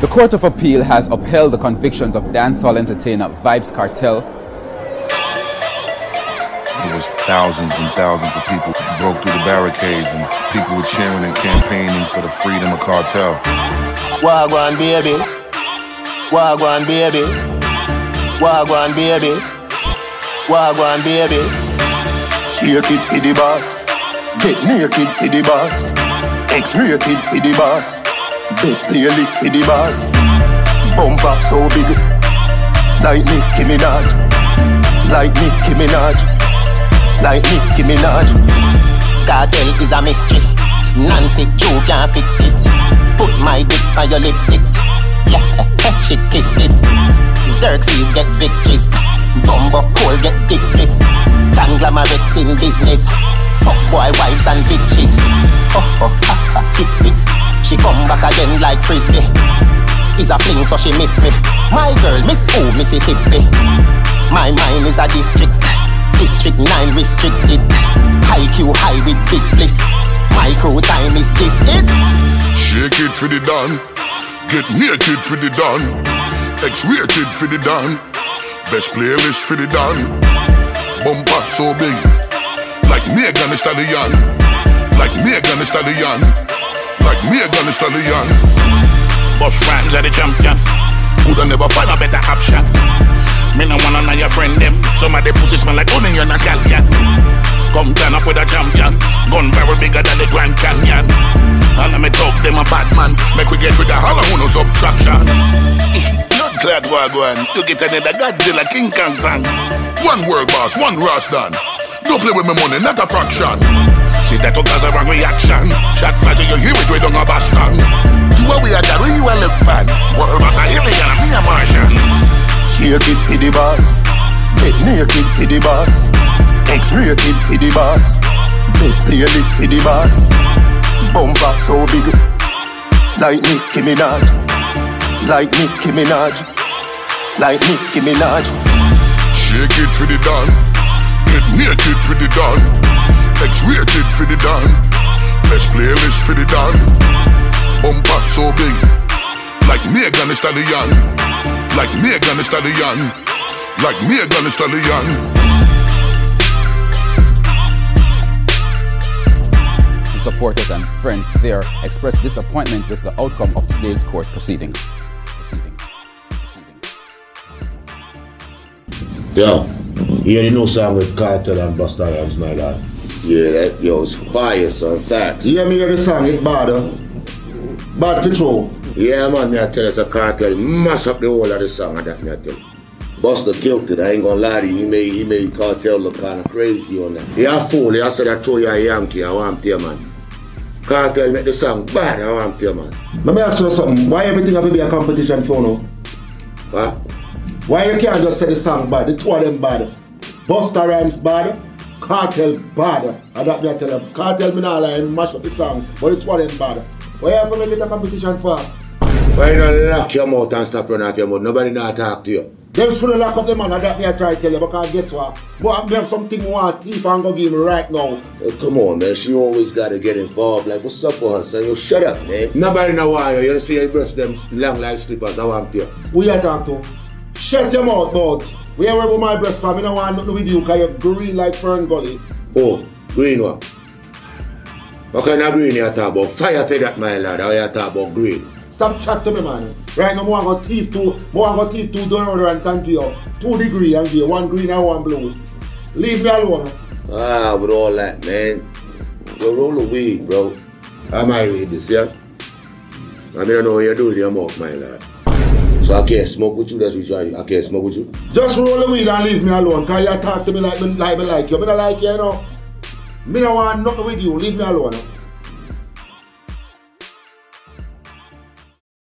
The Court of Appeal has upheld the convictions of dancehall entertainer Vybz Kartel. There was thousands and thousands of people who broke through the barricades and people were cheering and campaigning for the freedom of Kartel. Wagwan baby, Wagwan baby, Wagwan baby, Wagwan baby. Shake it for the boss, get naked for the boss, X-rated for the boss. Best playlist for the boss. Bumper so big, like Nicki Minaj, like Nicki Minaj, like Nicki Minaj. Kartel is a mystery. Nancy, you can't fix it. Put my dick on your lipstick. Yeah, she kissed it. Xerxes get victories. Bumbo Cole get dismissed. Conglomerates in business. Fuck boy wives and bitches. Oh, oh, ha, ha, hit, hit. She come back again like frisbee. Is a fling, so she miss me. My girl, Miss O, Mississippi. My mind is a district. District 9 restricted. High Q high with big split. My crew time is this it. Shake it for the dawn. Get naked for the dawn. X-rated for the dawn. Best playlist for the dawn. Bumper so big. Like Megan Thee Stallion. Like Megan Thee Stallion like me Megan Thee Stallion. Boss rhymes are the champion. Woulda never find a better option. Me no wanna know your friend them. Some of the pussy smell like onion and scallion. Come turn up with a champion. Gun barrel bigger than the Grand Canyon. All of me talk them a bad man. Make we get rid of all of no subtraction. Blood clad wagwan. You get another Godzilla King Kong song. One work boss, one Rastan. Don't play with my money, not a fraction. See that to cause a wrong reaction. Shot fire to you hear it, a Boston. You are we are that, where you are look bad. World boss a alien, and me a Martian. Shake it for the boss. Get naked for the boss. X-rated for the boss. Best playlist for the boss. Bumper so big. Like Nicki Minaj. Like Nicki Minaj. Like Nicki Minaj. Shake it for the dawn. Get naked for the dawn. X-rated for the dawn. Best playlist for the dawn. Bumper so big. Like Megan Stallion. Like Megan Stallion. Like Megan Stallion. supporters and friends there expressed disappointment with the outcome of today's court proceedings. proceedings. proceedings. Yeah, you already know song with Kartel and Busta Rhymes, my. Yeah, that yo, it's fire, son. Facts. Yeah, me hear the song, it bad, uh. Bad for throw. Yeah, man, me I tell us a Kartel. mash up the whole of the song and that me I tell you. Busta killed it, I ain't gonna lie to you. He made, he made Kartel look kinda crazy on that. Yeah, fool, I said I throw you a Yankee, I want to man. Kartel make the song bad, I want to man. Let me ask you something. Why everything have to be a competition for now? What? Why you can't just say the song bad? The two of them bad. Busta Rhymes bad, Kartel bad. And that me I tell them. Kartel me not lie, mash up the song, but the two them bad. Why you have to make it a competition for? Why you don't lock your mouth and stop running off your mouth? Nobody not talk to you. Them should lock up the man, that me I try to tell you, because guess what? But me have something more thief and go give me right now. Oh, come on, man. She always gotta get involved. Like, what's up with her, son? Yo, shut up, man. Nobody know why you. You see your breast them long like slippers. I want you. Who you talk to? Shut your mouth, bud. We are with my breast fam. I don't want nothing with you because you're green like Fern Gully. Oh, green one. What kind of green you talk about? Fire to that, my lad. How you talk about green? Stop chat to me, man. Right now, I got thief two, I got thief two down order and thank you. Two degree and give one green and one blue. Leave me alone. Ah, with all that, man. Yo, roll the weed, bro. I might read this, yeah? I don't know what you're doing with your mouth, my lad. So I can't smoke with you, that's what you I can't smoke with you. Just roll the weed and leave me alone, because you talk to me like me like, me like you. Me don't like you, you know. Me don't want nothing with you, leave me alone.